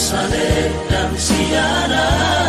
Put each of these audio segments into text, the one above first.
Jerusalén, la anciana.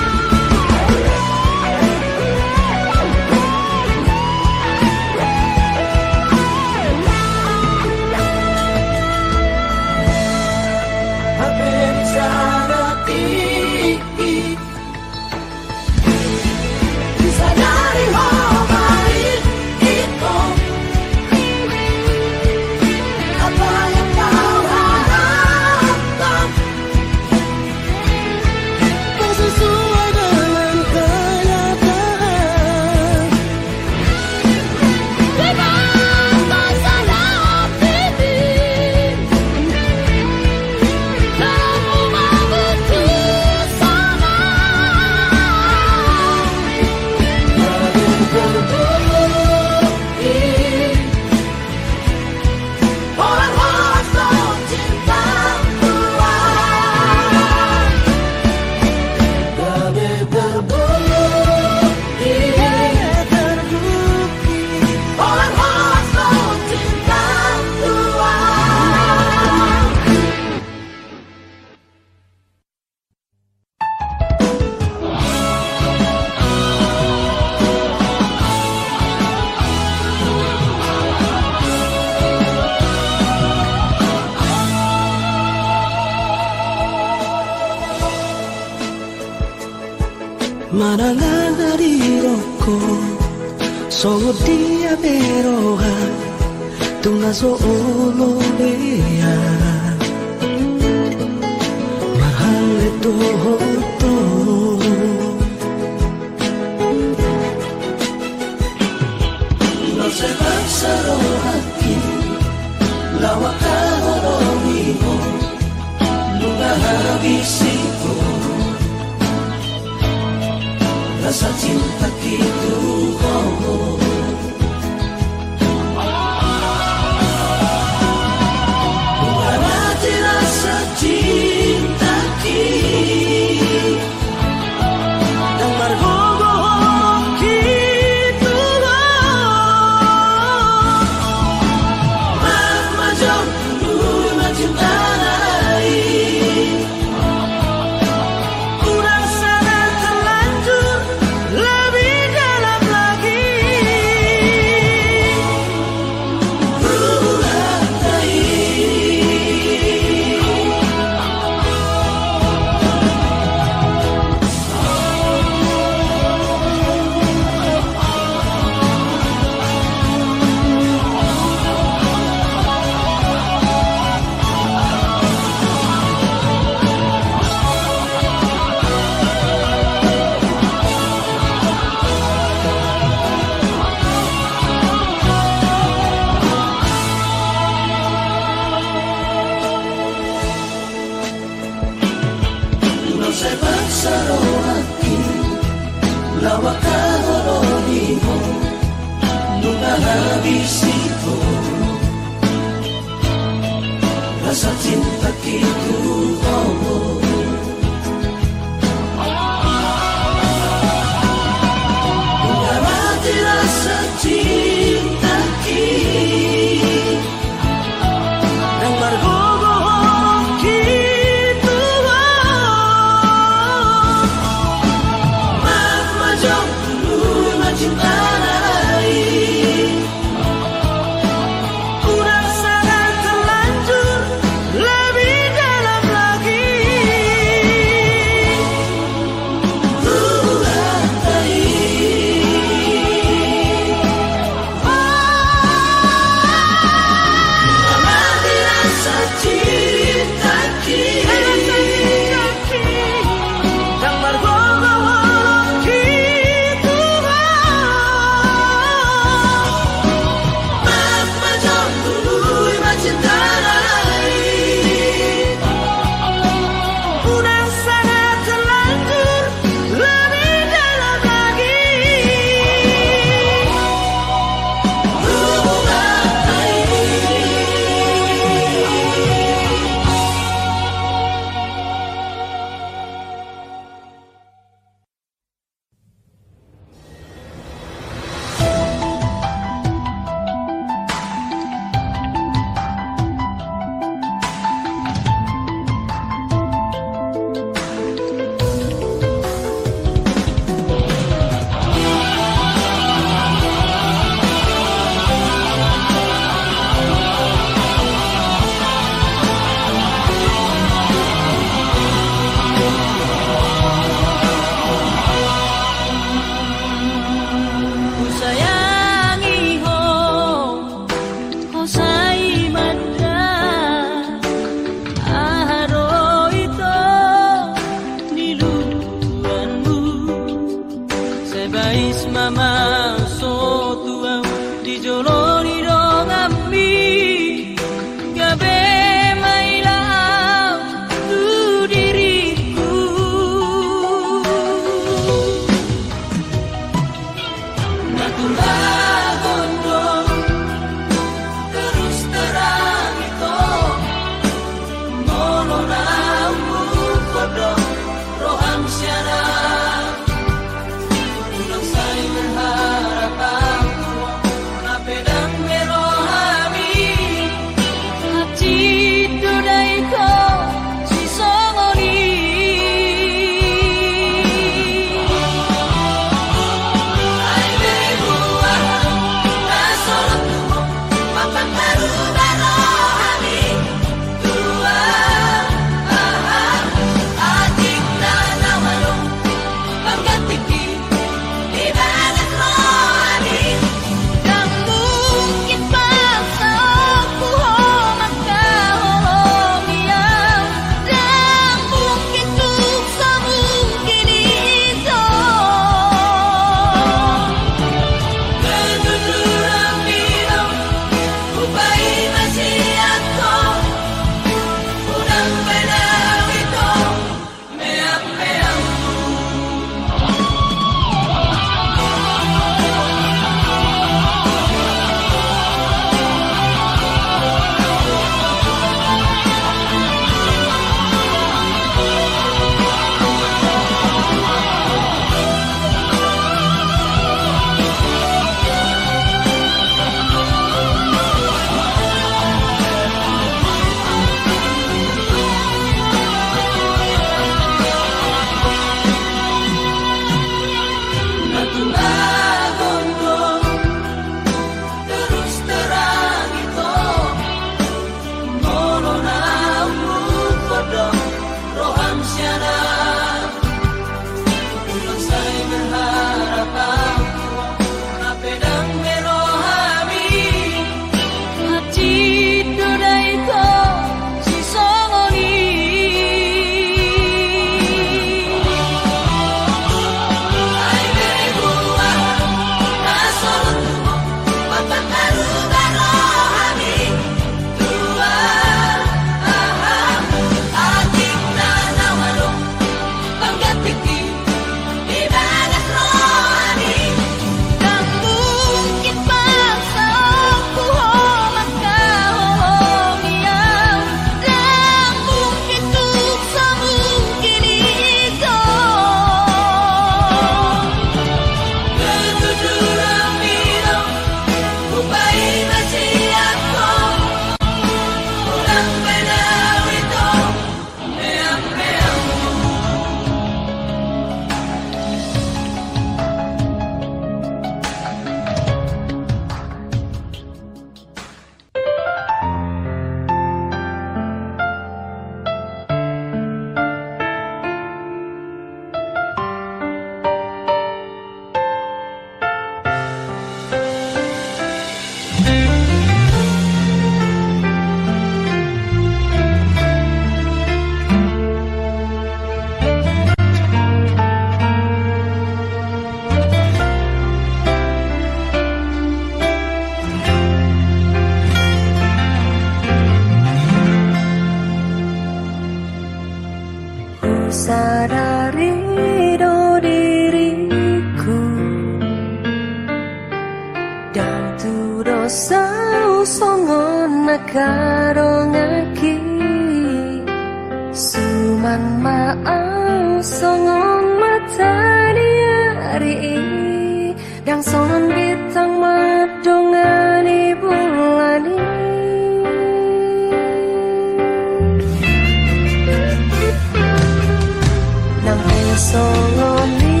Songoni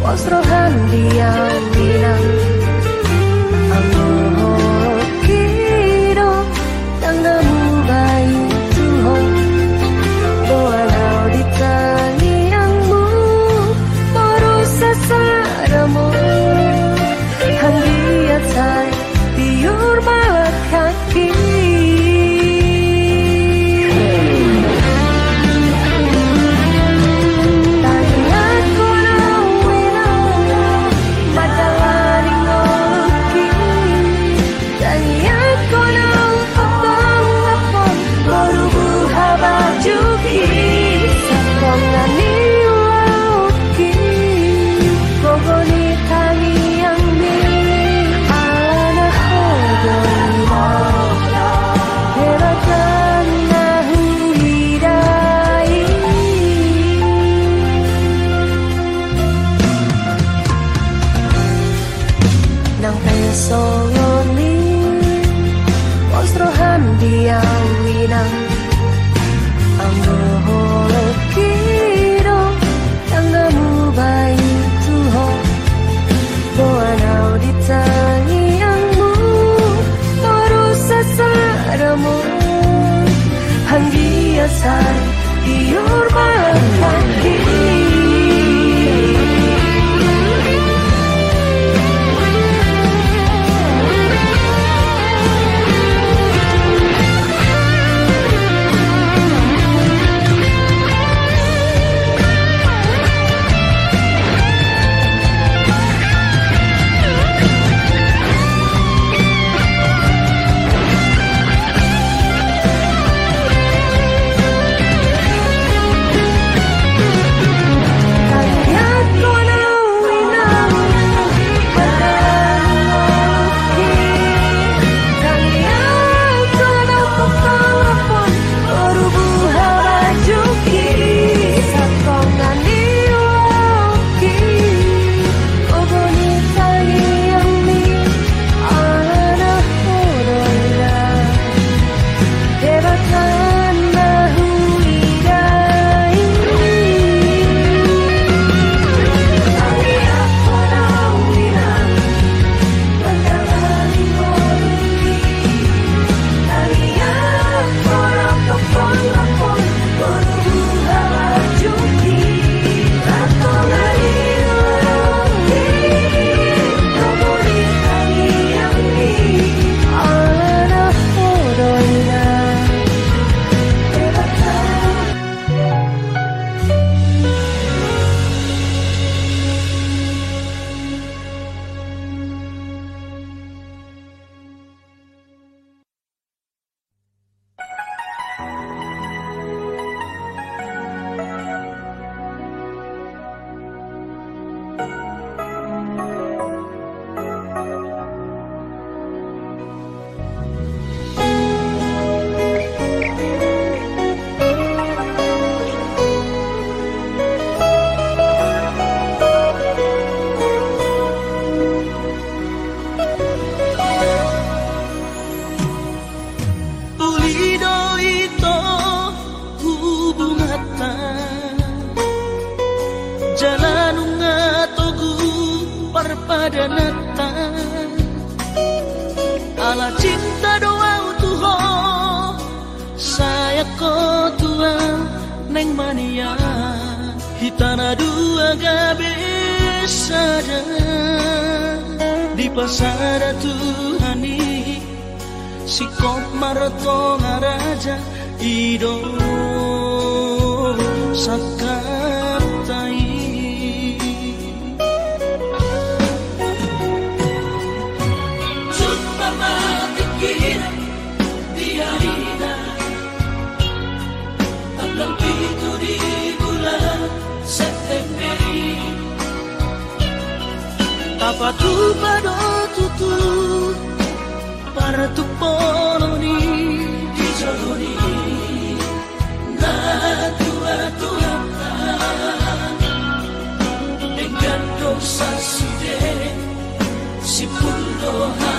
Wasrohan diam binang apa tu pada tutu Para tu poloni Di joloni Na tua tu tua Dengan dosa sude Si pun doha